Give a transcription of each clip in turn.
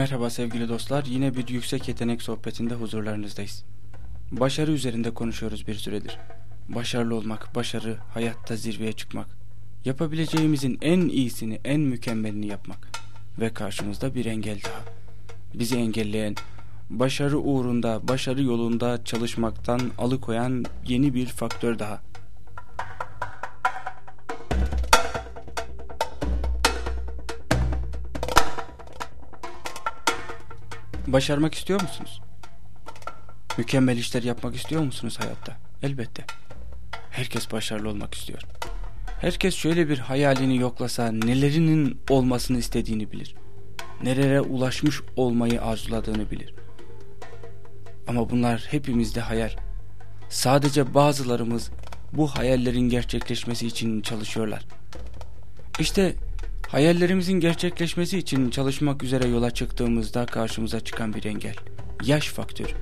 Merhaba sevgili dostlar. Yine bir yüksek yetenek sohbetinde huzurlarınızdayız. Başarı üzerinde konuşuyoruz bir süredir. Başarılı olmak, başarı, hayatta zirveye çıkmak. Yapabileceğimizin en iyisini, en mükemmelini yapmak. Ve karşımızda bir engel daha. Bizi engelleyen, başarı uğrunda, başarı yolunda çalışmaktan alıkoyan yeni bir faktör daha. Başarmak istiyor musunuz? Mükemmel işler yapmak istiyor musunuz hayatta? Elbette. Herkes başarılı olmak istiyor. Herkes şöyle bir hayalini yoklasa nelerinin olmasını istediğini bilir. Nerelere ulaşmış olmayı arzuladığını bilir. Ama bunlar hepimizde hayal. Sadece bazılarımız bu hayallerin gerçekleşmesi için çalışıyorlar. İşte Hayallerimizin gerçekleşmesi için çalışmak üzere yola çıktığımızda karşımıza çıkan bir engel. Yaş faktörü.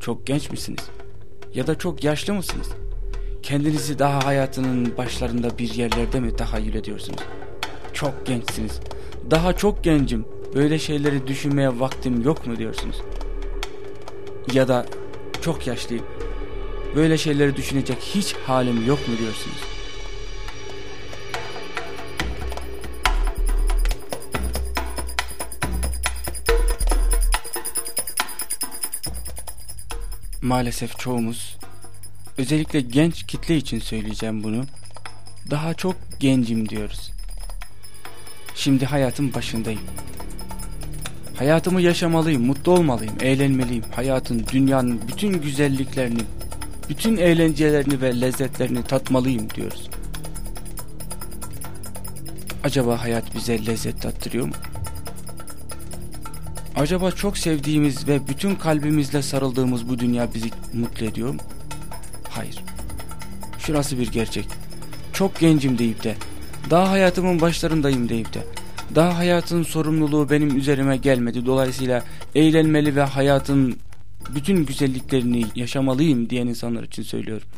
Çok genç misiniz? Ya da çok yaşlı mısınız? Kendinizi daha hayatının başlarında bir yerlerde mi tahayyül ediyorsunuz? Çok gençsiniz. Daha çok gencim. Böyle şeyleri düşünmeye vaktim yok mu diyorsunuz? Ya da çok yaşlıyım. Böyle şeyleri düşünecek hiç halim yok mu diyorsunuz? Maalesef çoğumuz özellikle genç kitle için söyleyeceğim bunu daha çok gencim diyoruz. Şimdi hayatın başındayım. Hayatımı yaşamalıyım, mutlu olmalıyım, eğlenmeliyim. Hayatın, dünyanın bütün güzelliklerini, bütün eğlencelerini ve lezzetlerini tatmalıyım diyoruz. Acaba hayat bize lezzet tattırıyor mu? Acaba çok sevdiğimiz ve bütün kalbimizle sarıldığımız bu dünya bizi mutlu ediyor mu? Hayır. Şurası bir gerçek. Çok gencim deyip de, daha hayatımın başlarındayım deyip de, daha hayatın sorumluluğu benim üzerime gelmedi. Dolayısıyla eğlenmeli ve hayatın bütün güzelliklerini yaşamalıyım diyen insanlar için söylüyorum.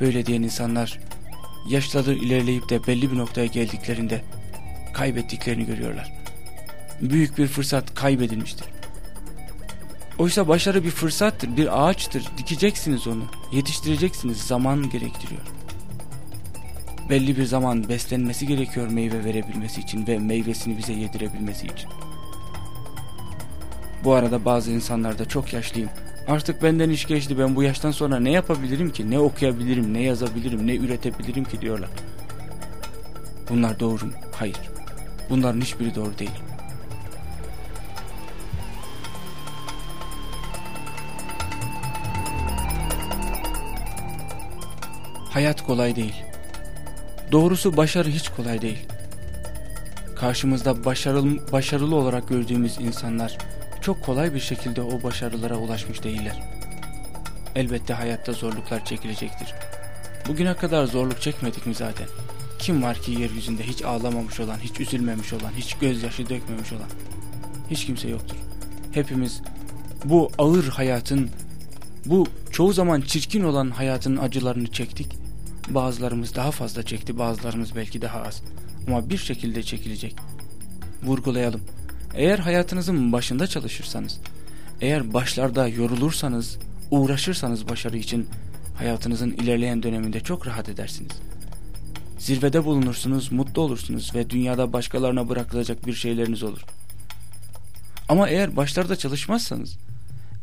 Böyle diyen insanlar yaşları ilerleyip de belli bir noktaya geldiklerinde kaybettiklerini görüyorlar. Büyük bir fırsat kaybedilmiştir. Oysa başarı bir fırsattır, bir ağaçtır. Dikeceksiniz onu, yetiştireceksiniz. Zaman gerektiriyor. Belli bir zaman beslenmesi gerekiyor meyve verebilmesi için ve meyvesini bize yedirebilmesi için. Bu arada bazı insanlar da çok yaşlıyım. Artık benden iş geçti ben bu yaştan sonra ne yapabilirim ki, ne okuyabilirim, ne yazabilirim, ne üretebilirim ki diyorlar. Bunlar doğru mu? Hayır. Bunların hiçbiri doğru değil. Hayat kolay değil. Doğrusu başarı hiç kolay değil. Karşımızda başarılı, başarılı olarak gördüğümüz insanlar çok kolay bir şekilde o başarılara ulaşmış değiller. Elbette hayatta zorluklar çekilecektir. Bugüne kadar zorluk çekmedik mi zaten? Kim var ki yeryüzünde hiç ağlamamış olan, hiç üzülmemiş olan, hiç gözyaşı dökmemiş olan? Hiç kimse yoktur. Hepimiz bu ağır hayatın, bu çoğu zaman çirkin olan hayatın acılarını çektik. Bazılarımız daha fazla çekti, bazılarımız belki daha az. Ama bir şekilde çekilecek. Vurgulayalım. Eğer hayatınızın başında çalışırsanız, eğer başlarda yorulursanız, uğraşırsanız başarı için hayatınızın ilerleyen döneminde çok rahat edersiniz. Zirvede bulunursunuz, mutlu olursunuz ve dünyada başkalarına bırakılacak bir şeyleriniz olur. Ama eğer başlarda çalışmazsanız,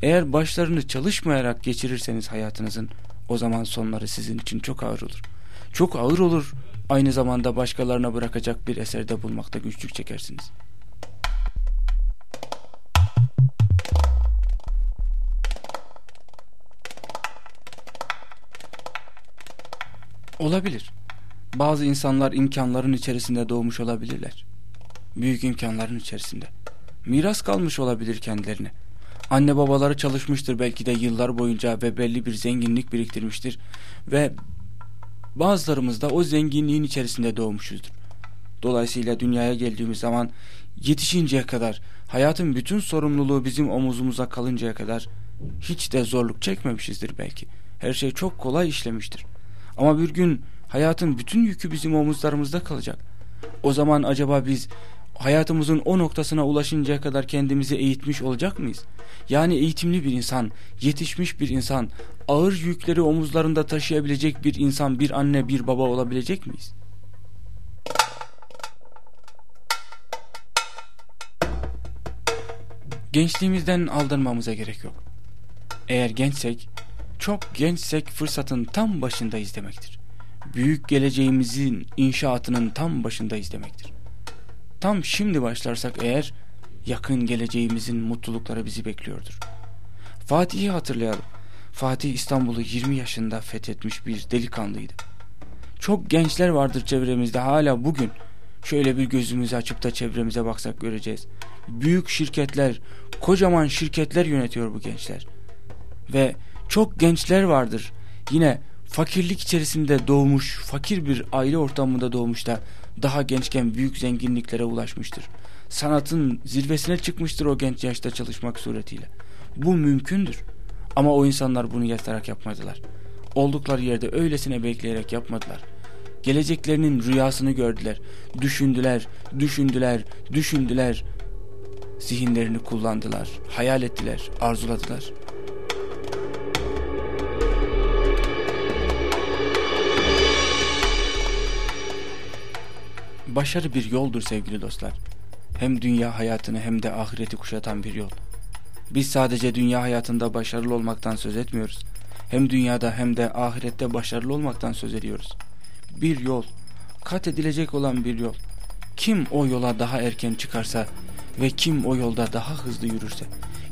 eğer başlarını çalışmayarak geçirirseniz hayatınızın, o zaman sonları sizin için çok ağır olur. Çok ağır olur, aynı zamanda başkalarına bırakacak bir eserde bulmakta güçlük çekersiniz. Olabilir. Bazı insanlar imkanların içerisinde doğmuş olabilirler. Büyük imkanların içerisinde. Miras kalmış olabilir kendilerine. Anne babaları çalışmıştır belki de yıllar boyunca ve belli bir zenginlik biriktirmiştir. Ve bazılarımız da o zenginliğin içerisinde doğmuşuzdur. Dolayısıyla dünyaya geldiğimiz zaman yetişinceye kadar, hayatın bütün sorumluluğu bizim omuzumuza kalıncaya kadar hiç de zorluk çekmemişizdir belki. Her şey çok kolay işlemiştir. Ama bir gün Hayatın bütün yükü bizim omuzlarımızda kalacak. O zaman acaba biz hayatımızın o noktasına ulaşıncaya kadar kendimizi eğitmiş olacak mıyız? Yani eğitimli bir insan, yetişmiş bir insan, ağır yükleri omuzlarında taşıyabilecek bir insan, bir anne, bir baba olabilecek miyiz? Gençliğimizden aldırmamıza gerek yok. Eğer gençsek, çok gençsek fırsatın tam başındayız demektir. Büyük geleceğimizin inşaatının tam başındayız demektir. Tam şimdi başlarsak eğer yakın geleceğimizin mutlulukları bizi bekliyordur. Fatih'i hatırlayalım. Fatih İstanbul'u 20 yaşında fethetmiş bir delikanlıydı. Çok gençler vardır çevremizde hala bugün. Şöyle bir gözümüzü açıp da çevremize baksak göreceğiz. Büyük şirketler, kocaman şirketler yönetiyor bu gençler. Ve çok gençler vardır. Yine fakirlik içerisinde doğmuş, fakir bir aile ortamında doğmuş da daha gençken büyük zenginliklere ulaşmıştır. Sanatın zirvesine çıkmıştır o genç yaşta çalışmak suretiyle. Bu mümkündür. Ama o insanlar bunu yatarak yapmadılar. Oldukları yerde öylesine bekleyerek yapmadılar. Geleceklerinin rüyasını gördüler. Düşündüler, düşündüler, düşündüler. Zihinlerini kullandılar, hayal ettiler, arzuladılar. Başarı bir yoldur sevgili dostlar. Hem dünya hayatını hem de ahireti kuşatan bir yol. Biz sadece dünya hayatında başarılı olmaktan söz etmiyoruz. Hem dünyada hem de ahirette başarılı olmaktan söz ediyoruz. Bir yol, kat edilecek olan bir yol. Kim o yola daha erken çıkarsa ve kim o yolda daha hızlı yürürse,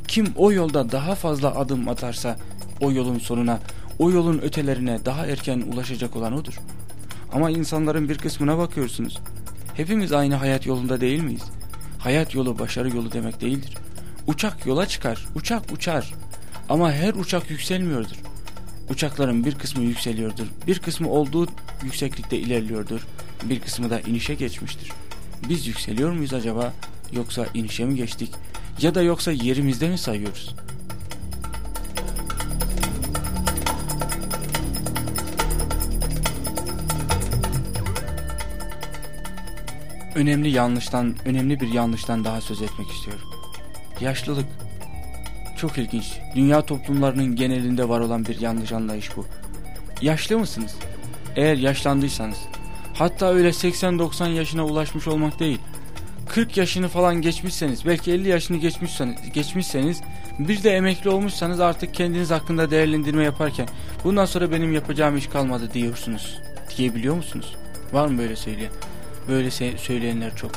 kim o yolda daha fazla adım atarsa o yolun sonuna, o yolun ötelerine daha erken ulaşacak olan odur. Ama insanların bir kısmına bakıyorsunuz. Hepimiz aynı hayat yolunda değil miyiz? Hayat yolu başarı yolu demek değildir. Uçak yola çıkar, uçak uçar. Ama her uçak yükselmiyordur. Uçakların bir kısmı yükseliyordur, bir kısmı olduğu yükseklikte ilerliyordur, bir kısmı da inişe geçmiştir. Biz yükseliyor muyuz acaba yoksa inişe mi geçtik ya da yoksa yerimizde mi sayıyoruz? Önemli yanlıştan, önemli bir yanlıştan daha söz etmek istiyorum. Yaşlılık. Çok ilginç. Dünya toplumlarının genelinde var olan bir yanlış anlayış bu. Yaşlı mısınız? Eğer yaşlandıysanız, hatta öyle 80-90 yaşına ulaşmış olmak değil, 40 yaşını falan geçmişseniz, belki 50 yaşını geçmişseniz, geçmişseniz, bir de emekli olmuşsanız artık kendiniz hakkında değerlendirme yaparken, bundan sonra benim yapacağım iş kalmadı diyorsunuz. Diyebiliyor musunuz? Var mı böyle söyleyen? Böyle söyleyenler çok.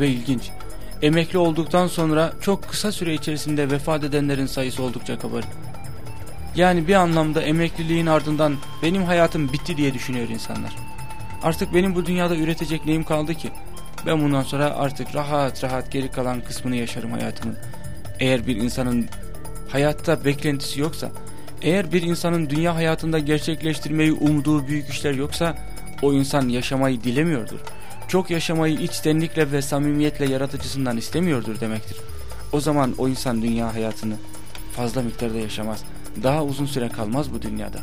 Ve ilginç. Emekli olduktan sonra çok kısa süre içerisinde vefat edenlerin sayısı oldukça kabarık. Yani bir anlamda emekliliğin ardından benim hayatım bitti diye düşünüyor insanlar. Artık benim bu dünyada üretecek neyim kaldı ki? Ben bundan sonra artık rahat rahat geri kalan kısmını yaşarım hayatımın. Eğer bir insanın hayatta beklentisi yoksa, eğer bir insanın dünya hayatında gerçekleştirmeyi umduğu büyük işler yoksa, o insan yaşamayı dilemiyordur çok yaşamayı içtenlikle ve samimiyetle yaratıcısından istemiyordur demektir. O zaman o insan dünya hayatını fazla miktarda yaşamaz. Daha uzun süre kalmaz bu dünyada.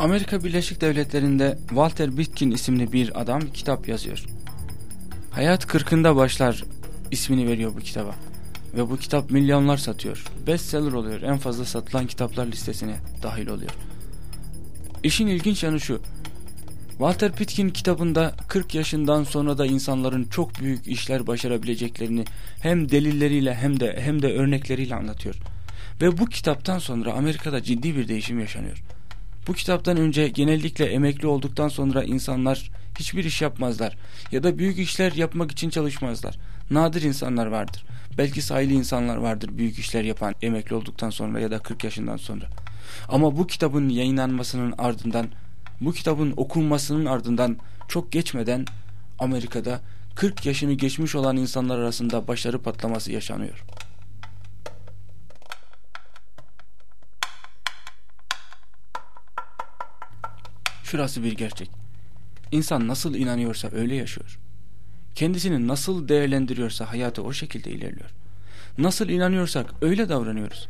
Amerika Birleşik Devletleri'nde Walter Bitkin isimli bir adam kitap yazıyor. Hayat kırkında başlar ismini veriyor bu kitaba. Ve bu kitap milyonlar satıyor. Bestseller oluyor. En fazla satılan kitaplar listesine dahil oluyor. İşin ilginç yanı şu. Walter Pitkin kitabında 40 yaşından sonra da insanların çok büyük işler başarabileceklerini hem delilleriyle hem de hem de örnekleriyle anlatıyor. Ve bu kitaptan sonra Amerika'da ciddi bir değişim yaşanıyor. Bu kitaptan önce genellikle emekli olduktan sonra insanlar hiçbir iş yapmazlar ya da büyük işler yapmak için çalışmazlar. Nadir insanlar vardır. Belki sayılı insanlar vardır büyük işler yapan emekli olduktan sonra ya da 40 yaşından sonra. Ama bu kitabın yayınlanmasının ardından, bu kitabın okunmasının ardından çok geçmeden Amerika'da 40 yaşını geçmiş olan insanlar arasında başarı patlaması yaşanıyor. Şurası bir gerçek. İnsan nasıl inanıyorsa öyle yaşıyor. Kendisini nasıl değerlendiriyorsa hayatı o şekilde ilerliyor. Nasıl inanıyorsak öyle davranıyoruz.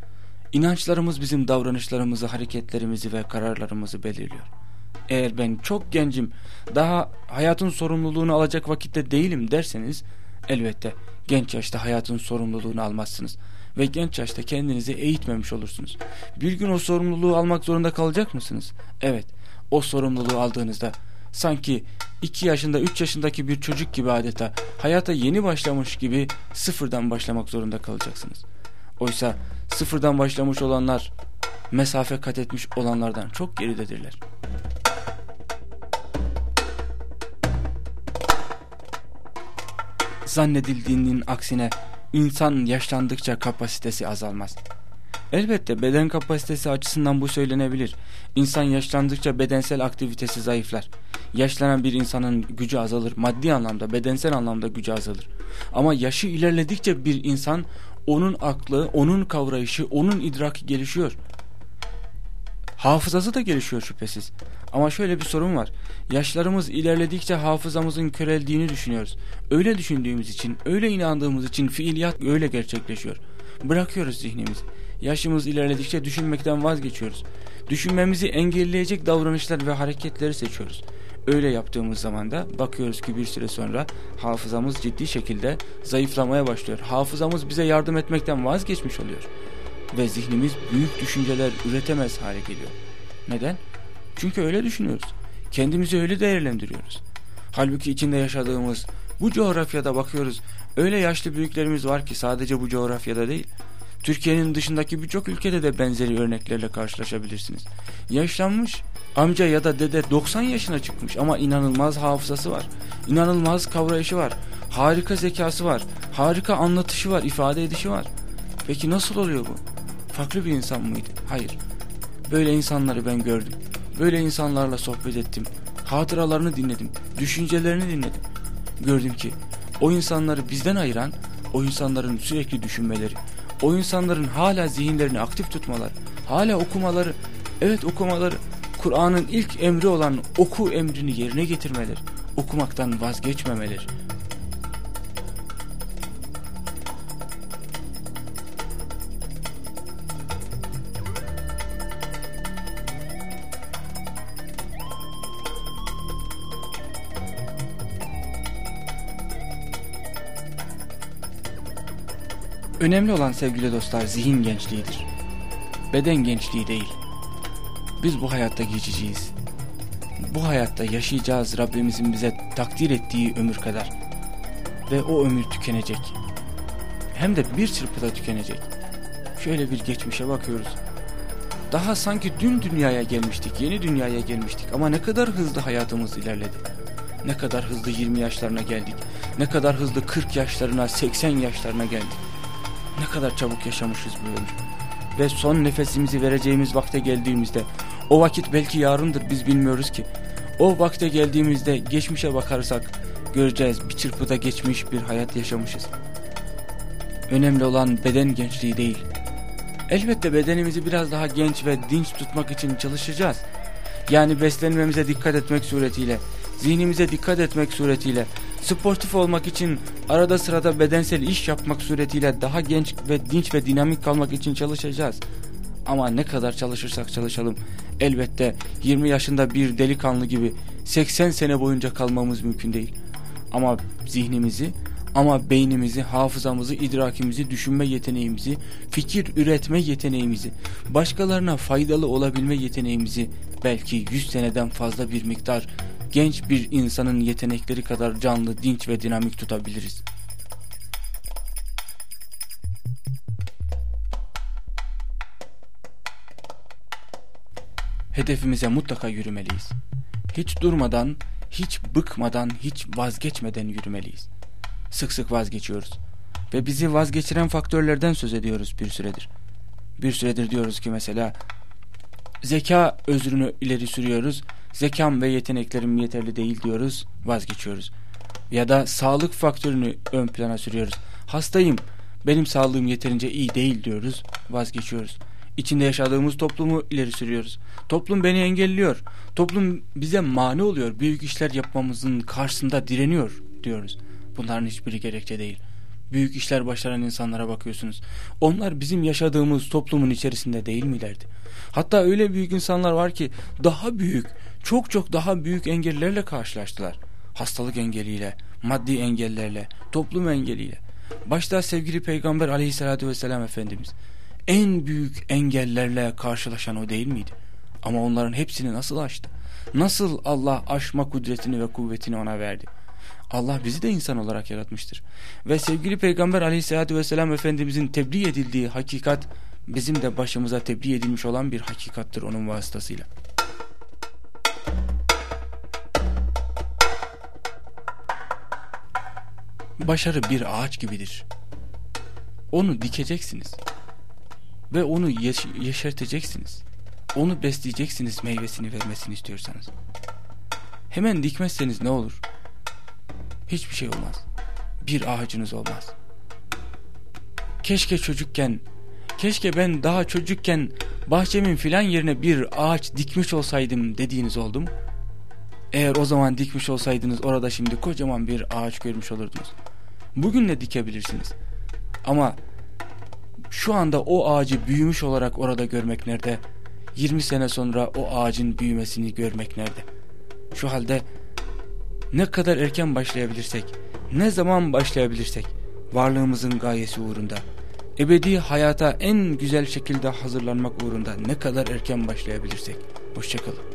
İnançlarımız bizim davranışlarımızı, hareketlerimizi ve kararlarımızı belirliyor. Eğer ben çok gencim, daha hayatın sorumluluğunu alacak vakitte değilim derseniz elbette genç yaşta hayatın sorumluluğunu almazsınız ve genç yaşta kendinizi eğitmemiş olursunuz. Bir gün o sorumluluğu almak zorunda kalacak mısınız? Evet, o sorumluluğu aldığınızda sanki 2 yaşında 3 yaşındaki bir çocuk gibi adeta hayata yeni başlamış gibi sıfırdan başlamak zorunda kalacaksınız. Oysa sıfırdan başlamış olanlar mesafe kat etmiş olanlardan çok geridedirler. Zannedildiğinin aksine insan yaşlandıkça kapasitesi azalmaz. Elbette beden kapasitesi açısından bu söylenebilir. İnsan yaşlandıkça bedensel aktivitesi zayıflar. Yaşlanan bir insanın gücü azalır. Maddi anlamda, bedensel anlamda gücü azalır. Ama yaşı ilerledikçe bir insan onun aklı, onun kavrayışı, onun idraki gelişiyor. Hafızası da gelişiyor şüphesiz. Ama şöyle bir sorun var. Yaşlarımız ilerledikçe hafızamızın köreldiğini düşünüyoruz. Öyle düşündüğümüz için, öyle inandığımız için fiiliyat öyle gerçekleşiyor. Bırakıyoruz zihnimizi. Yaşımız ilerledikçe düşünmekten vazgeçiyoruz. Düşünmemizi engelleyecek davranışlar ve hareketleri seçiyoruz. Öyle yaptığımız zaman da bakıyoruz ki bir süre sonra hafızamız ciddi şekilde zayıflamaya başlıyor. Hafızamız bize yardım etmekten vazgeçmiş oluyor. Ve zihnimiz büyük düşünceler üretemez hale geliyor. Neden? Çünkü öyle düşünüyoruz. Kendimizi öyle değerlendiriyoruz. Halbuki içinde yaşadığımız bu coğrafyada bakıyoruz. Öyle yaşlı büyüklerimiz var ki sadece bu coğrafyada değil. Türkiye'nin dışındaki birçok ülkede de benzeri örneklerle karşılaşabilirsiniz. Yaşlanmış amca ya da dede 90 yaşına çıkmış ama inanılmaz hafızası var. İnanılmaz kavrayışı var. Harika zekası var. Harika anlatışı var, ifade edişi var. Peki nasıl oluyor bu? Farklı bir insan mıydı? Hayır. Böyle insanları ben gördüm. Böyle insanlarla sohbet ettim. Hatıralarını dinledim. Düşüncelerini dinledim. Gördüm ki o insanları bizden ayıran o insanların sürekli düşünmeleri, o insanların hala zihinlerini aktif tutmaları, hala okumaları, evet okumaları, Kur'an'ın ilk emri olan oku emrini yerine getirmeleri, okumaktan vazgeçmemeleri. Önemli olan sevgili dostlar zihin gençliğidir. Beden gençliği değil. Biz bu hayatta geçeceğiz. Bu hayatta yaşayacağız Rabbimizin bize takdir ettiği ömür kadar. Ve o ömür tükenecek. Hem de bir çırpıda tükenecek. Şöyle bir geçmişe bakıyoruz. Daha sanki dün dünyaya gelmiştik, yeni dünyaya gelmiştik ama ne kadar hızlı hayatımız ilerledi. Ne kadar hızlı 20 yaşlarına geldik. Ne kadar hızlı 40 yaşlarına, 80 yaşlarına geldik. Ne kadar çabuk yaşamışız bu ömür. Ve son nefesimizi vereceğimiz vakte geldiğimizde o vakit belki yarındır biz bilmiyoruz ki. O vakte geldiğimizde geçmişe bakarsak göreceğiz bir çırpıda geçmiş bir hayat yaşamışız. Önemli olan beden gençliği değil. Elbette bedenimizi biraz daha genç ve dinç tutmak için çalışacağız. Yani beslenmemize dikkat etmek suretiyle, zihnimize dikkat etmek suretiyle, sportif olmak için arada sırada bedensel iş yapmak suretiyle daha genç ve dinç ve dinamik kalmak için çalışacağız. Ama ne kadar çalışırsak çalışalım elbette 20 yaşında bir delikanlı gibi 80 sene boyunca kalmamız mümkün değil. Ama zihnimizi ama beynimizi, hafızamızı, idrakimizi, düşünme yeteneğimizi, fikir üretme yeteneğimizi, başkalarına faydalı olabilme yeteneğimizi belki 100 seneden fazla bir miktar genç bir insanın yetenekleri kadar canlı, dinç ve dinamik tutabiliriz. Hedefimize mutlaka yürümeliyiz. Hiç durmadan, hiç bıkmadan, hiç vazgeçmeden yürümeliyiz. Sık sık vazgeçiyoruz. Ve bizi vazgeçiren faktörlerden söz ediyoruz bir süredir. Bir süredir diyoruz ki mesela zeka özrünü ileri sürüyoruz zekam ve yeteneklerim yeterli değil diyoruz, vazgeçiyoruz. Ya da sağlık faktörünü ön plana sürüyoruz. Hastayım, benim sağlığım yeterince iyi değil diyoruz, vazgeçiyoruz. İçinde yaşadığımız toplumu ileri sürüyoruz. Toplum beni engelliyor. Toplum bize mani oluyor. Büyük işler yapmamızın karşısında direniyor diyoruz. Bunların hiçbiri gerekçe değil. büyük işler başaran insanlara bakıyorsunuz. Onlar bizim yaşadığımız toplumun içerisinde değil milerdi? Hatta öyle büyük insanlar var ki daha büyük, çok çok daha büyük engellerle karşılaştılar. Hastalık engeliyle, maddi engellerle, toplum engeliyle. Başta sevgili Peygamber aleyhissalatü vesselam Efendimiz en büyük engellerle karşılaşan o değil miydi? Ama onların hepsini nasıl aştı? Nasıl Allah aşma kudretini ve kuvvetini ona verdi? Allah bizi de insan olarak yaratmıştır. Ve sevgili Peygamber aleyhissalatü vesselam Efendimizin tebliğ edildiği hakikat bizim de başımıza tebliğ edilmiş olan bir hakikattır onun vasıtasıyla. Başarı bir ağaç gibidir. Onu dikeceksiniz ve onu yeş yeşerteceksiniz. Onu besleyeceksiniz meyvesini vermesini istiyorsanız. Hemen dikmezseniz ne olur? Hiçbir şey olmaz. Bir ağacınız olmaz. Keşke çocukken, keşke ben daha çocukken bahçemin filan yerine bir ağaç dikmiş olsaydım dediğiniz oldu mu? Eğer o zaman dikmiş olsaydınız orada şimdi kocaman bir ağaç görmüş olurdunuz. Bugün de dikebilirsiniz. Ama şu anda o ağacı büyümüş olarak orada görmek nerede? 20 sene sonra o ağacın büyümesini görmek nerede? Şu halde ne kadar erken başlayabilirsek, ne zaman başlayabilirsek varlığımızın gayesi uğrunda, ebedi hayata en güzel şekilde hazırlanmak uğrunda ne kadar erken başlayabilirsek. Hoşçakalın.